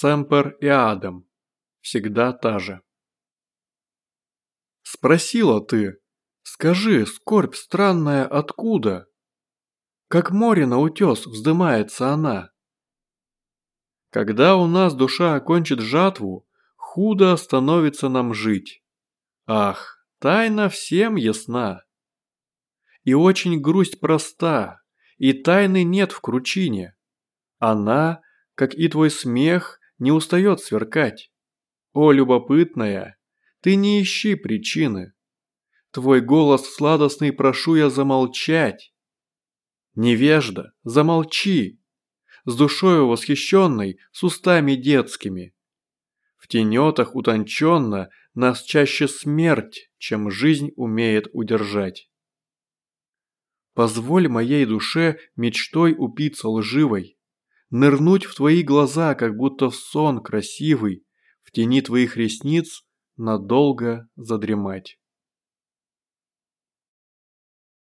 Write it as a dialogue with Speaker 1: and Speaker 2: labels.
Speaker 1: Семпер и Адам. Всегда та же. Спросила ты, скажи, скорбь странная откуда? Как море на утес вздымается она. Когда у нас душа окончит жатву, худо становится нам жить. Ах, тайна всем ясна. И очень грусть проста, и тайны нет в кручине. Она, как и твой смех, не устает сверкать. О, любопытная, ты не ищи причины. Твой голос сладостный прошу я замолчать. Невежда, замолчи, с душою восхищенной, с устами детскими. В тенетах утонченно нас чаще смерть, чем жизнь умеет удержать. Позволь моей душе мечтой упиться лживой, нырнуть в твои глаза, как будто в сон красивый, в тени твоих ресниц надолго задремать.